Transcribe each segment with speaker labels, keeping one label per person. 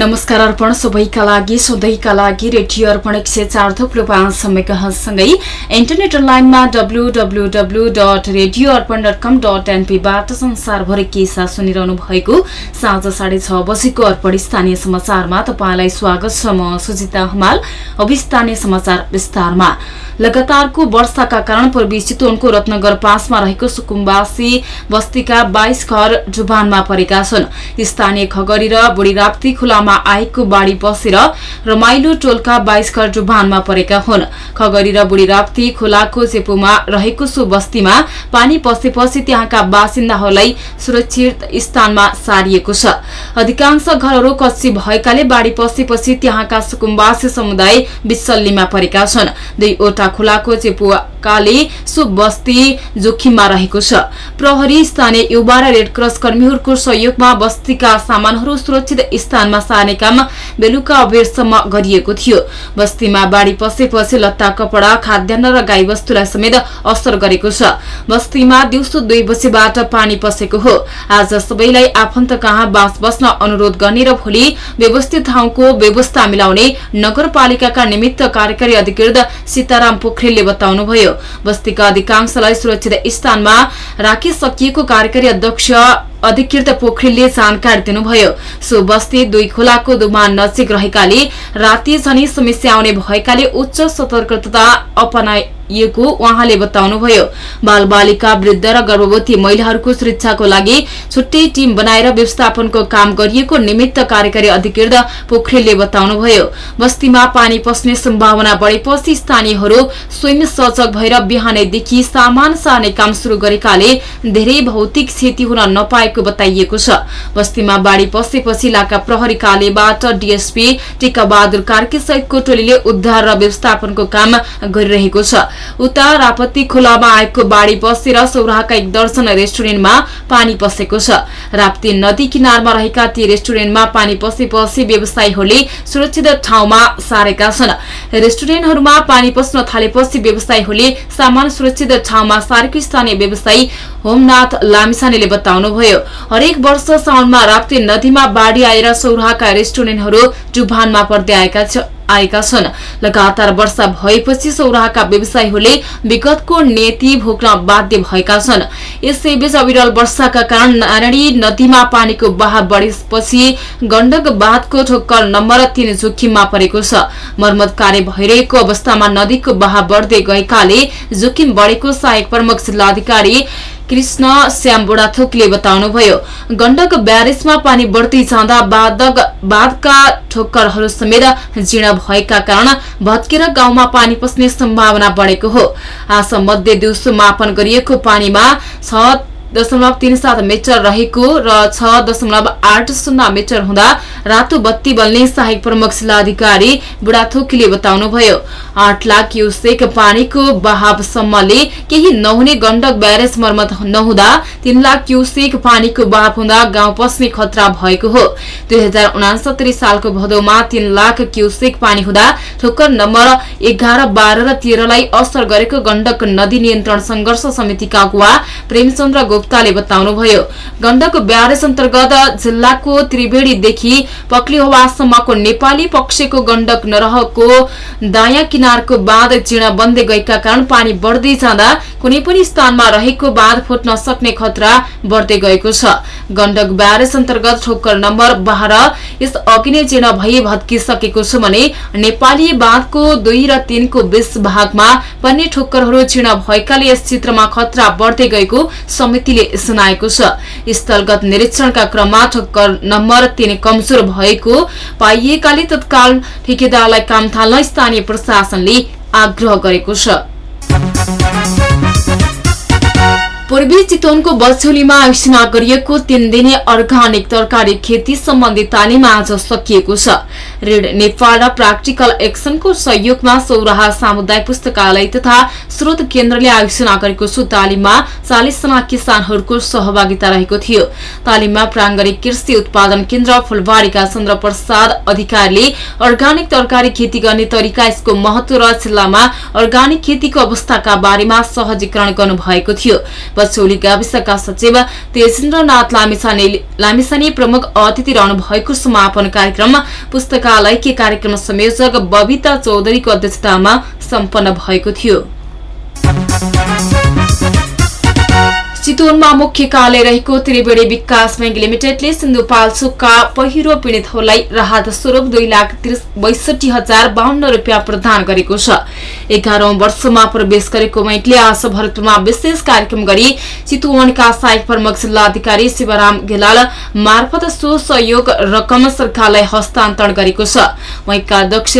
Speaker 1: नमस्कार अर्पण सबैका लागि सधैँका लागि रेडियो अर्पण एक सय चार थुप्रो पाँच समयसँगै इन्टरनेट अनलाइनमा W W W dot radio Arpan dot com dot एनपीबाट संसारभरि के साथ सुनिरहनु भएको साँझ साढे छ बजेको अर्पण स्थानीय समाचारमा तपाईँलाई स्वागत छ। म सुजिता हमाल अब स्थानीय समाचार विस्तारमा। लगातारको वर्षाका कारण पूर्वी चितवनको रत्नगर पाँचमा रहेको सुकुम्बासी बस्तीका बाइस घर डुबानमा परेका छन्। स्थानीय खगरी र बुढी राप्ती खुलामा आएको बाढ़ी बसेर रमाइलो टोलका बाइस घर डुबानमा परेका हुन्। खगरी र बुढी राप्ती खोलाको चेपुमा रहेको सो बस्तीमा पानी पसेपछि त्यहाँका बासिन्दाहरूलाई सुरक्षित स्थानमा सारिएको छ। अधिकांश घरहरू कच्ची भएकाले बाढ़ी पसेपछि त्यहाँका सुकुम्बासी समुदाय विसल्लीमा परेका छन्। दुईवटा खोलाको चेपुकाले सो बस्ती जोखिममा रहेको छ। प्रहरी स्थानीय युवा र रेडक्रस कर्मीहरूको सहयोगमा बस्तीका सामानहरू सुरक्षित स्थानमा सार्ने काम बेलुका अबेरसम्म गरिएको थियो। बस्तीमा बाढ़ी पसेपछि लत्ता कपड़ा खाद्यान्न र गाई वस्तुलाई समेत असर गरेको छ। बस्तीमा दिउँसो दुई बजेबाट पानी पसेको हो। आज सबैलाई आफन्त कहाँ बास बस्न अनुरोध गर्ने र भोलि व्यवस्थित ठाउँको व्यवस्था मिलाउने नगरपालिकाका निमित्त कार्यकारी अधिकृत सीताराम पोखरेलले बताउनुभयो। बस्तीका अधिकांशलाई सुरक्षित स्थानमा राखिसकिएको कार्यकारी अध्यक्ष अधिकृत पोखरेलले जानकारी दिनुभयो। सो बस्ती दुई खोलाको दुमान नजिक रहेकाले राति झनै समस्या आउने भएकाले उच्च सतर्कता अपनाइएको उहाँले बताउनुभयो। बाल बालिका वृद्ध र गर्भवती महिलाहरूको सुरक्षाको लागि छुट्टै टीम बनाएर व्यवस्थापनको काम गरिएको निमित्त कार्यकारी अधिकृत पोखरेलले बताउनुभयो। बस्तीमा पानी पस्ने सम्भावना बढेपछि स्थानीयहरू स्वयं सजग भएर बिहानैदेखि सामान सार्ने काम शुरू गरेकाले धेरै भौतिक क्षति हुन नपाएको बताइएको छ। बस्तीमा बाढ़ी पसेपछि इलाका प्रहरी कार्यालयबाट डीएसपी टिकाबहादुर कार्की सहितको टोलीले उद्धार र व्यवस्थापनको काम गरिरहेको छ। उता रापत्ती खोलामा आएको बाढ़ी पसेर सौराहाका एक दर्शन रेस्टुरेन्टमा पानी पसेको छ। राप्ती नदी किनारमा रहेका ती रेस्टुरेन्टमा पानी पसेपछि व्यवसायीहरूले सुरक्षित ठाउँमा सारेका छन्। रेस्टुरेन्टहरूमा पानी पस्न थालेपछि व्यवसायीहरूले सामान सुरक्षित ठाउँमा सारेको स्थानीय व्यवसायी होमनाथ लामिसानेले बताउनुभयो हरेक वर्ष साउनमा राप्ती नदीमा बाढ़ी आएर सौराहाका रेस्टुरेन्टहरू डुबानमा पर्दै आएका आएका छन्। लगातार वर्षा भएपछि सौराहाका व्यवसायीहरूले विगतको नेति भोग्न बाध्य भएका छन्। यसैबीच अविरल वर्षाका कारण नारायणी नदीमा पानीको बहाव बढेपछि गण्डक बाँधको ठोक्कर नम्बर तीन जोखिममा परेको छ। मर्मत कार्य भइरहेको अवस्थामा नदीको बहाव बढ्दै गएकाले जोखिम बढेको सहायक प्रमुख जिल्लाधिकारी कृष्ण श्याम बुढाथोकले बताउनुभयो गण्डक ब्यारेजमा पानी बढ्दै जाँदा बाँधका ठोक्करहरू समेत जीर्ण भएका कारण भत्केर गाउँमा पानी पस्ने सम्भावना बढेको हो। आज मध्ये दिउँसो मापन गरिएको पानीमा छ दशमलव तीन सात मिटर रहेको र छ दशमलव आठ शून्य मिटर हुँदा रातो बत्ती बल्ने सहायक प्रमुख जिल्लाधिकारी बुढाथोकीले बताउनुभयो। आठ लाख युसेक पानीको बहावसम्मले केही नहुने गण्डक ब्यारेज मर्मत नहुँदा तीन लाख युसेक पानीको बहाव हुँदा गाउँ पस्ने खतरा भएको हो। दुई सालको भदौमा तीन लाख क्युसेक पानी हुँदा ठोक्कर नम्बर एघार बाह्र र तेह्रलाई असर गरेको गण्डक नदी नियन्त्रण संघर्ष समितिका अगुवा प्रेमचन्द्र गुप्ताले बताउनुभयो। गण्डक ब्यारेज अन्तर्गत जिल्लाको त्रिवेणीदेखि पक्लिहोवासम्मको नेपाली पक्षको गण्डक नरहको दायाँ किनारको बाँध चिर्ण बन्दै गएका कारण पानी बढ्दै जाँदा कुनै पनि स्थानमा रहेको बाँध फुट्न सक्ने खतरा बढ्दै गएको छ। गण्डक ब्यारेज अन्तर्गत ठोक्कर नम्बर बाह्र यस अघि नै जीर्ण भई भत्किसकेको छ भने नेपाली बाँधको दुई र तीनको बीच भागमा पर्ने ठोक्करहरू जीर्ण भएकाले यस क्षेत्रमा खतरा बढ्दै गएको समितिले सुनाएको छ। स्थलगत निरीक्षणका क्रममा ठोक्कर नम्बर तीन कमजोर भएको पाइएकाले तत्काल ठेकेदारलाई काम थाल्न स्थानीय प्रशासनले आग्रह गरेको छ। पूर्वी चितवनको बछौलीमा आयोजना गरिएको तीन दिने अर्गानिक तरकारी खेती सम्बन्धी तालिम आज सकिएको छ। ऋण। नेपाल र प्राक्टिकल एक्सनको सहयोगमा सौराहा सामुदायिक पुस्तकालय तथा स्रोत केन्द्रले आयोजना गरेको सो तालिममा चालिसजना किसानहरूको सहभागिता रहेको थियो। तालिममा प्राङ्गणिक कृषि उत्पादन केन्द्र फुलबारीका चन्द्र प्रसाद अधिकारीले अर्ग्यानिक तरकारी खेती गर्ने तरिका यसको महत्व र जिल्लामा अर्ग्यानिक खेतीको अवस्थाका बारेमा सहजीकरण गर्नुभएको थियो। पछौली गाविसका सचिव तेजेन्द्रनाथ लामिसाने प्रमुख अतिथि रहनु भएको समापन कार्यक्रम पुस्तकालयकी कार्यक्रम संयोजक बबिता चौधरीको अध्यक्षतामा सम्पन्न भएको थियो। चितवनमा मुख्य कार्यालय रहेको त्रिवेणी विकास ब्याङ्क लिमिटेडले सिन्धुपाल्चोकका पहिरो पीड़ितहरूलाई राहत स्वरूप दुई लाख बैसठी हजार बाहन्न रूपियाँ प्रदान गरेको छ। एघारौं वर्षमा प्रवेश गरेको बैंकले आज भरतपुरमा विशेष कार्यक्रम गरी चितवनका सहायक प्रमुख जिल्लाधिकारी शिवराम गेलाल मार्फत सो सहयोग रकम सरकारलाई हस्तान्तरण गरेको छ। बैंकका अध्यक्ष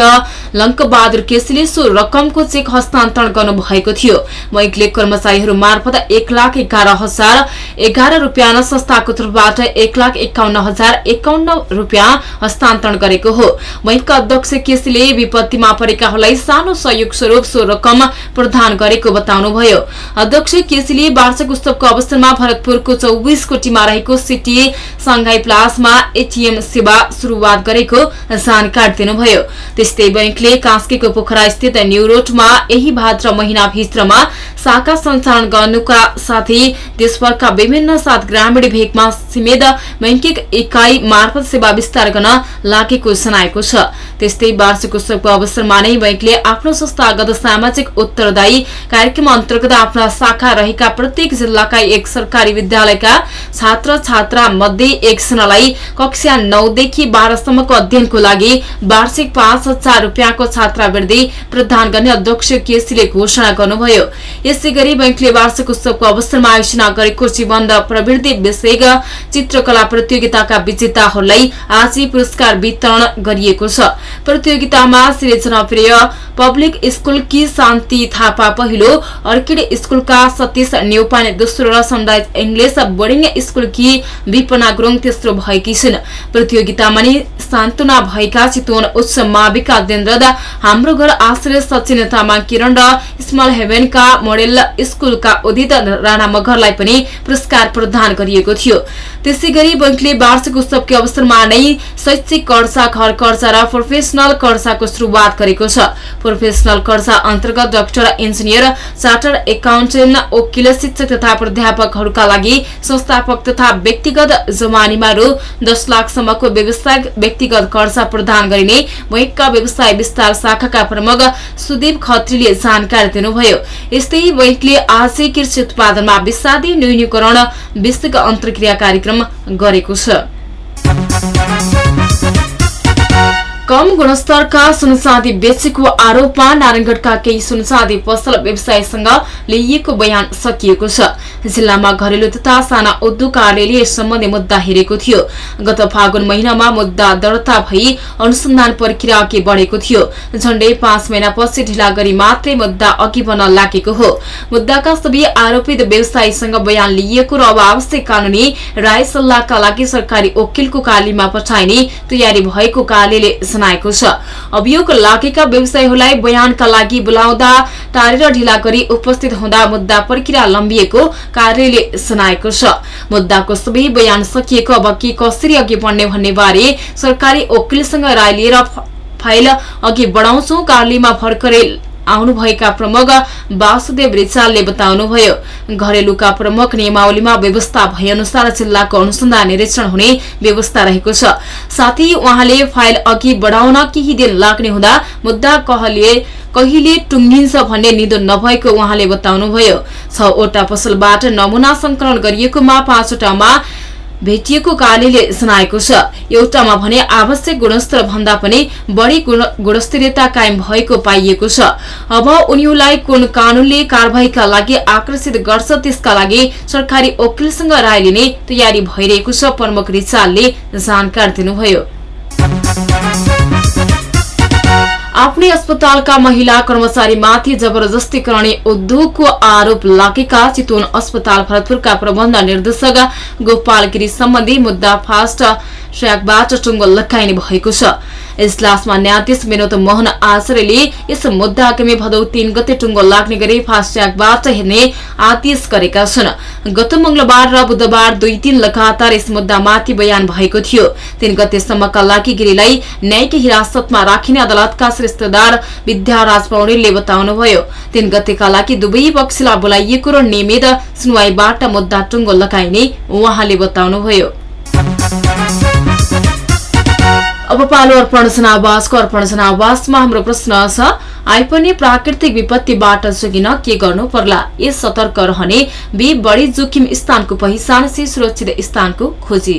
Speaker 1: लङ्कबहादुर केसीले सो रकमको चेक हस्तान्तरण गर्नुभएको थियो। बैंकले कर्मचारीहरू मार्फत एक लाख एघार हजार एघार रूपियाँ संस्थाको तर्फबाट एक लाख एकाउन्न हजार एकाउन्न रूपियाँ हस्तान्तरण गरेको हो। बैंकका अध्यक्ष केसीले विपत्तिमा परेकाहरूलाई सानो सहयोग स्वरूप सो रकम प्रदान गरेको बताउनुभयो। अध्यक्ष केसीले वार्षिक उत्सवको अवसरमा भरतपुरको चौबिस कोटीमा रहेको सिटी सांघाई प्लासमा एटीएम सेवा शुरूआत गरेको जानकारी दिनुभयो। त्यस्तै बैंकले कास्कीको पोखरा स्थित न्यू रोडमा यही भाद्र महिनाभित्रमा शाखा सञ्चालन गर्नुका साथै देशभरका विभिन्न सात ग्रामीण भेगमा सीमेत बैंकिक इकाई मार्फत सेवा विस्तार गर्न लागेको जनाएको छ। त्यस्तै वार्षिक उत्सवको अवसरमा नै बैंकले आफ्नो संस्थागत सामाजिक उत्तरदायी कार्यक्रम अन्तर्गत आफ्ना शाखा रहेका प्रत्येक जिल्लाका एक सरकारी विद्यालयका छात्र छात्रा मध्ये एकजनालाई कक्षा नौदेखि बाह्रसम्मको अध्ययनको लागि वार्षिक पाँच हजार रूपियाँको छात्रावृत्ति प्रदान गर्ने अध्यक्ष केसीले घोषणा गर्नुभयो। यसै गरी बैंकले वार्षिक उत्सवको अवसरमा आयोजना गरेको जीवन र प्रवृत्ति विषय चित्रकला प्रतियोगिताका विजेताहरूलाई आज पुरस्कार वितरण गरिएको छ। प्रतियोगितामा श्री जनप्रिय पब्लिक स्कूलकी शान्ति थापा पहिलो अर्किड स्कूलका सतीश नेउपाने दोस्रो र सनराइज इङ्ग्लिस बोर्डिङ स्कूलकी विपना गुरुङ तेस्रो भएकी छिन्। प्रतियोगितामा नै भएका चितवन उच्च माविका अध्ययनरत हाम्रो घर आश्रय सचिन तामाङ किरण र स्मल हेभेनका मोडेल स्कूलका उदित राणा मगरलाई पनि पुरस्कार प्रदान गरिएको थियो। त्यसै गरी बैंकले वार्षिक उत्सवको अवसरमा नै शैक्षिक कर्जा घर कर्जा र प्रोफेसनल कर्जाको शुरूआत गरेको छ। प्रोफेसनल कर्जा अन्तर्गत डाक्टर इन्जिनियर चार्टर एकाउन्टेन्ट वकिल शिक्षक तथा प्राध्यापकहरूका लागि संस्थापक तथा व्यक्तिगत जमानीमा रु दस लाखसम्मको व्यवसायिक व्यक्तिगत कर्जा प्रदान गरिने बैंकका व्यवसाय विस्तार शाखाका प्रमुख सुदीप खत्रीले जानकारी दिनुभयो। यस्तै बैंकले आजै कृषि उत्पादनमा विषादी न्यूनीकरण विस्तृत अन्तर्क्रिया कार्यक्रम गरेको छ। कम गुणस्तरका सुनसादी बेचेको आरोपमा नारायणगढ़का केही सुनसादी पसल व्यवसायीसँग लिइएको बयान सकिएको छ। जिल्लामा घरेलु तथा साना उद्योग कार्यालयले यस सम्बन्धी मुद्दा हेरेको थियो। गत फागुन महिनामा मुद्दा दर्ता भई अनुसन्धान प्रक्रिया अघि बढ़ेको थियो। झण्डै पाँच महिनापछि ढिला गरी मात्रै मुद्दा अघि बढ्न लागेको हो। मुद्दाका सबै आरोपित व्यवसायीसँग बयान लिइएको र अब आवश्यक कानूनी राय सल्लाहका लागि सरकारी वकिलको कार्यालयमा पठाइने तयारी भएको कार्यालयले जनाएको छ। अभियोग लागेका व्यवसायीहरूलाई बयानका लागि बोलाउँदा टारेर ढिला गरी उपस्थित हुँदा मुद्दा प्रक्रिया लम्बिएको कार्यालयले जनाएको छ। मुद्दाको सबै बयान सकिएको अब के कसरी अघि बढ्ने भन्ने बारे सरकारी वकिलसँग राय लिएर फाइल अघि बढाउँछौ। कार्यालयमा भर्खरै आउनुभएका प्रमुख वासुदेव रिचालले बताउनुभयो घरेलुका प्रमुख नियमावलीमा व्यवस्था भए अनुसार जिल्लाको अनुसन्धान निरीक्षण हुने व्यवस्था रहेको छ। साथै उहाँले फाइल अघि बढाउन केही दिन लाग्ने हुँदा मुद्दा कहले कहिले टुङ्गिन्छ भन्ने निदो नभएको उहाँले बताउनुभयो। छवटा पसलबाट नमूना संकलन गरिएकोमा पाँचवटामा भेटिएको कार्यालयले जनाएको छ। एउटामा भने आवश्यक गुणस्तर भन्दा पनि बढ़ी गुणस्तरीयता कायम भएको पाइएको छ। अब उनीहरूलाई कुन कानूनले कार्यवाहीका लागि आकर्षित गर्छ त्यसका लागि सरकारी वकिलसँग राय लिने तयारी भइरहेको छ प्रमुख रिचालले जानकारी दिनुभयो। आफ्नै अस्पतालका महिला कर्मचारीमाथि जबरजस्ती गर्ने उद्योगको आरोप लागेका चितवन अस्पताल भरतपुरका प्रबन्ध निर्देशक गोपाल गिरी सम्बन्धी मुद्दा फास्ट ट्र्याकबाट टुङ्गो लगाइने भएको छ। इजलासमा न्यायाधीश विनोद मोहन आचार्यले यस मुद्दा आगामी भदौ तीन गते टुङ्गो लाग्ने गरी फास्ट्यागबाट हेर्ने आदेश गरेका छन्। गत मंगलबार र बुधबार दुई दिन लगातार यस मुद्दामाथि बयान भएको थियो। तीन गतेसम्मका लागि गिरीलाई न्यायिक हिरासतमा राखिने अदालतका रिश्तेदार विद्याराज पौडेलले बताउनुभयो। तीन गतेका लागि दुवै पक्षलाई बोलाइएको र नियमित सुनवाईबाट मुद्दा टुङ्गो लगाइने उहाँले बताउनुभयो। अब पालो अर्पण जनावासको अर्पण जनावासमा हाम्रो प्रश्न छ आइपर्ने प्राकृतिक विपत्तिबाट जोगिन के गर्नु पर्ला? ए सतर्क रहने बी बढी जोखिम स्थानको पहिचान सी सुरक्षित स्थानको खोजी।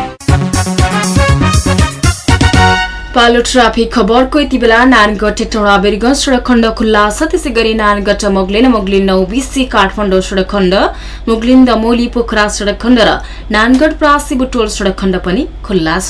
Speaker 1: पालो ट्राफिक खबरको यति बेला नारायणगढ टेक्टौडा बेरगंज सडक खण्ड खुल्ला छ त्यसै गरी नारायणगढ मोगलिन मोगलिन नौ बिसी काठमाडौँ सडक खण्ड मोगलिन दमोली पोखरा सडक खण्ड र नारायणगढ प्रासी बुटोल सडक खण्ड पनि खुल्ला छ।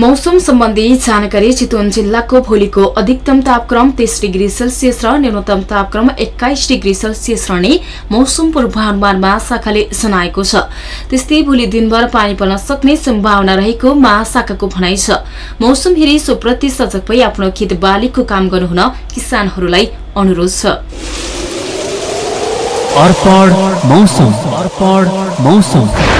Speaker 1: मौसम सम्बन्धी जानकारी चितवन जिल्लाको भोलिको अधिकतम तापक्रम तीस डिग्री सेल्सियस र न्यूनतम तापक्रम एक्काइस डिग्री सेल्सियस रहने मौसम पूर्वानुमान महाशाखाले जनाएको छ। त्यस्तै भोलि दिनभर पानी पर्न सक्ने सम्भावना रहेको महाशाखाको भनाइ छ। मौसम हेरी सोप्रति सजग भई आफ्नो खेत बालीको काम गर्नुहुन किसानहरूलाई अनुरोध छ।
Speaker 2: मौसम।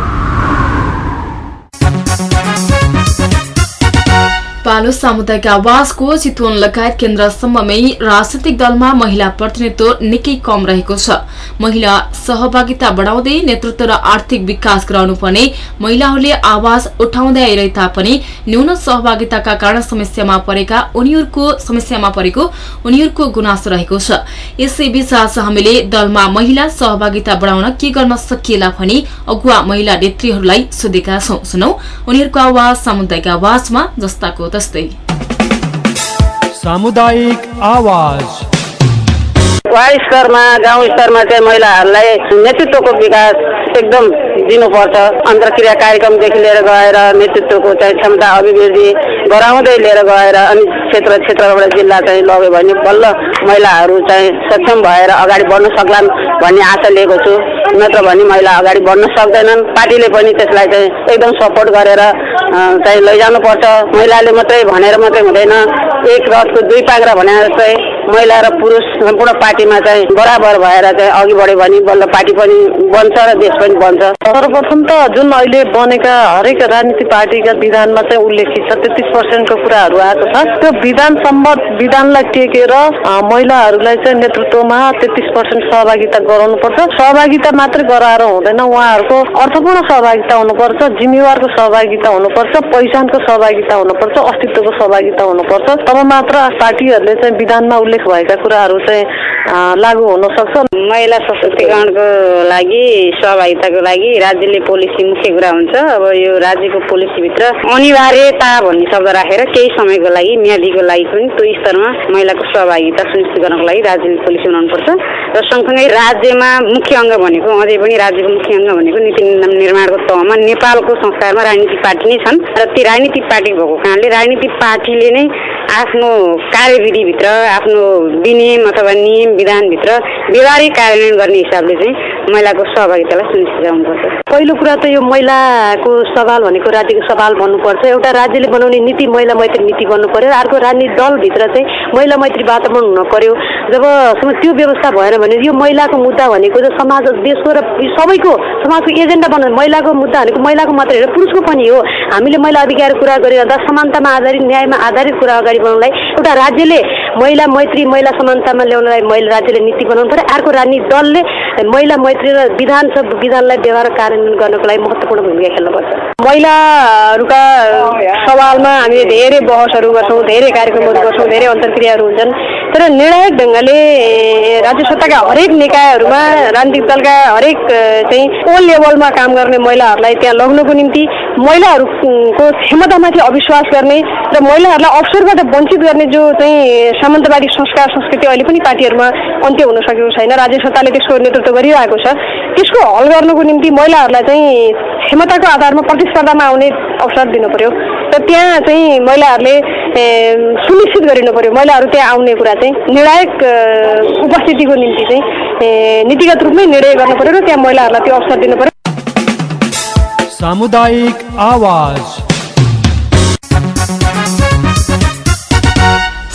Speaker 1: पालो सामुदायिक आवासको चितवन लगायत केन्द्रसम्ममै राजनैतिक दलमा महिला प्रतिनिधित्व निकै कम रहेको छ। महिला सहभागिता बढाउँदै नेतृत्व र आर्थिक विकास गराउनुपर्ने महिलाहरूले आवाज उठाउँदै आइरहे तापनि न्यून सहभागिताका कारण समस्यामा परेका उनीहरूको समस्यामा परेको उनीहरूको गुनासो रहेको छ। यसैबीच आज हामीले दलमा महिला सहभागिता बढाउन के गर्न सकिएला भनी अगुवा महिला नेत्रीहरूलाई सोधेका छौं। सुनौ उनीहरूको आवाज सामुदायिक आवाजमा जस्ताको
Speaker 2: सामुदायिक आवाज।
Speaker 3: वार्ड स्तरमा गाउँ स्तरमा चाहिँ महिलाहरूलाई नेतृत्वको विकास एकदम दिनुपर्छ। अन्तर्क्रिया कार्यक्रमदेखि लिएर गएर नेतृत्वको चाहिँ क्षमता अभिवृद्धि गराउँदै लिएर गएर अनि क्षेत्र क्षेत्रबाट जिल्ला चाहिँ लग्यो भने बल्ल महिलाहरू चाहिँ सक्षम भएर अगाडि बढ्न सक्लान् भन्ने आशा लिएको छु। नत्र भने महिला अगाडि बढ्न सक्दैनन्। पार्टीले पनि त्यसलाई चाहिँ एकदम सपोर्ट गरेर चाहिँ लैजानुपर्छ। महिलाले मात्रै भनेर मात्रै हुँदैन। एक रथको दुई पाग्रा भने जस्तै महिला र पुरुष सम्पूर्ण पार्टीमा चाहिँ बराबर भएर चाहिँ अघि बढ्यो भने बल्ल पार्टी पनि बन्छ र देश पनि बन्छ।
Speaker 4: सर्वप्रथम त जुन अहिले बनेका हरेक राजनीति पार्टीका विधानमा चाहिँ उल्लेखित छ तेत्तिस पर्सेन्टको कुराहरू आएको छ। त्यो विधान सम्बद्ध विधानलाई टेकेर महिलाहरूलाई चाहिँ नेतृत्वमा तेत्तिस पर्सेन्ट सहभागिता गराउनुपर्छ। सहभागिता मात्रै गराएर हुँदैन। उहाँहरूको अर्थपूर्ण सहभागिता हुनुपर्छ जिम्मेवारको सहभागिता हुनुपर्छ पहिचानको सहभागिता हुनुपर्छ अस्तित्वको सहभागिता हुनुपर्छ। तब मात्र पार्टीहरूले चाहिँ विधानमा उल्लेख भएका कुराहरू चाहिँ लागू हुन सक्छ।
Speaker 3: महिला सशक्तिकरणको लागि सहभागिताको लागि राज्यले पोलिसी मुख्य कुरा हुन्छ। अब यो राज्यको पोलिसीभित्र अनिवार्यता भन्ने शब्द राखेर केही समयको लागि म्यादीको लागि पनि त्यो स्तरमा महिलाको सहभागिता सुनिश्चित गर्नको लागि राज्यले पोलिसी बनाउनुपर्छ। र सँगसँगै राज्यमा मुख्य अङ्ग भनेको अझै पनि राज्यको मुख्य अङ्ग भनेको नीति निर्माणको तहमा नेपालको संस्कारमा राजनीतिक पार्टी नै छन् र ती राजनीतिक पार्टी भएको कारणले राजनीतिक पार्टीले नै आफ्नो कार्यविधिभित्र आफ्नो विनियम अथवा नियम विधानभित्र व्यवहारिक कार्यान्वयन गर्ने हिसाबले चाहिँ महिलाको सहभागितालाई सुनिश्चित गराउनुपर्छ
Speaker 4: पहिलो कुरा त यो महिलाको सवाल भनेको राज्यको सवाल भन्नुपर्छ। एउटा राज्यले बनाउने नीति महिला मैत्री नीति बन्नु पर्यो अर्को राजनीतिक दलभित्र चाहिँ महिला मैत्री वातावरण हुन पर्यो। जबसम्म त्यो व्यवस्था भएन भने यो महिलाको मुद्दा भनेको समाज देशको र सबैको समाजको एजेन्डा बना महिलाको मुद्दा भनेको महिलाको मात्रै होइन पुरुषको पनि हो। हामीले महिला अधिकार कुरा गरिरहँदा समानतामा आधारित न्यायमा आधारित कुरा अगाडि बढाउनलाई एउटा राज्यले महिला मैत्री महिला समानतामा ल्याउनलाई महिला राज्यले नीति बनाउनु पर्यो अर्को राजनीतिक दलले महिला मैत्री र विधान छ विधानलाई व्यवहार कार्यान्वयन गर्नको लागि महत्त्वपूर्ण भूमिका खेल्नुपर्छ। महिलाहरूका सवालमा हामीले धेरै बहसहरू गर्छौँ धेरै कार्यक्रमहरू गर्छौँ धेरै अन्तर्क्रियाहरू हुन्छन्। तर निर्णायक ढङ्गले राज्य सत्ताका हरेक निकायहरूमा राजनीतिक दलका हरेक चाहिँ ओ लेभलमा काम गर्ने महिलाहरूलाई त्यहाँ लग्नको निम्ति महिलाहरूको क्षमतामाथि अविश्वास गर्ने र महिलाहरूलाई अवसरबाट वञ्चित गर्ने जो चाहिँ सामन्तवादी संस्कार संस्कृति अहिले पनि पार्टीहरूमा अन्त्य हुन सकेको छैन। राज्य सत्ताले त्यसको नेतृत्व गरिरहेको छ। त्यसको हल गर्नको निम्ति महिलाहरूलाई चाहिँ क्षमताको आधारमा प्रतिस्पर्धामा आउने अवसर दिनु पर्यो र त्यहाँ चाहिँ महिलाहरूले सुनिश्चित गरिनु पर्यो महिलाहरू त्यहाँ आउने कुरा चाहिँ निर्णायक उपस्थितिको निम्ति चाहिँ नीतिगत रूपमै निर्णय गर्नु पर्यो र त्यहाँ महिलाहरूलाई त्यो अवसर दिनु पर्यो
Speaker 2: सामुदायिक आवाज।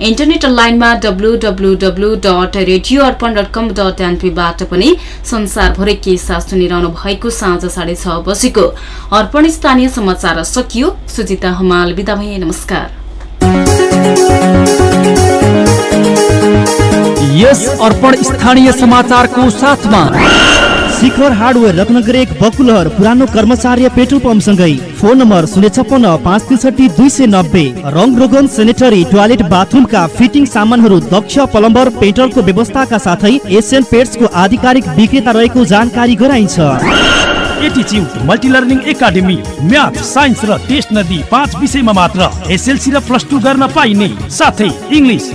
Speaker 1: इन्टरनेट लाइनमा W W W dot radio Arpan dot com dot एनपीबाट पनि संसारभरि के साथ सुनिरहनु भएको साँझ साढे छ बजेको अर्पण स्थानीय समाचार सकियो। सुजिता हमाल बिदा भए नमस्कार।
Speaker 2: यस अर्पण स्थानीय समाचारको साथमा
Speaker 5: शिखर हार्डवेयर रत्नगर एक बकुलहर पुरानो कर्मचार्य पेट्रोल पम्प सँगै फोन नम्बर शून्य छप्पन्न पाँच त्रिसठी दुई सय नब्बे। रङ रोगन सेनेटरी टोयलेट बाथरुमका फिटिङ सामानहरू दक्ष प्लम्बर पेट्रोलको व्यवस्थाका साथै एसियन पेट्सको आधिकारिक विक्रेता रहेको जानकारी गराइन्छ।
Speaker 2: एटिच्युड मल्टिलर्निङ एकाडेमी म्याथ र टेस्ट नदी पाँच विषयमा मात्र एसएलसी र प्लस टू गर्न पाइने। साथै इङ्ग्लिस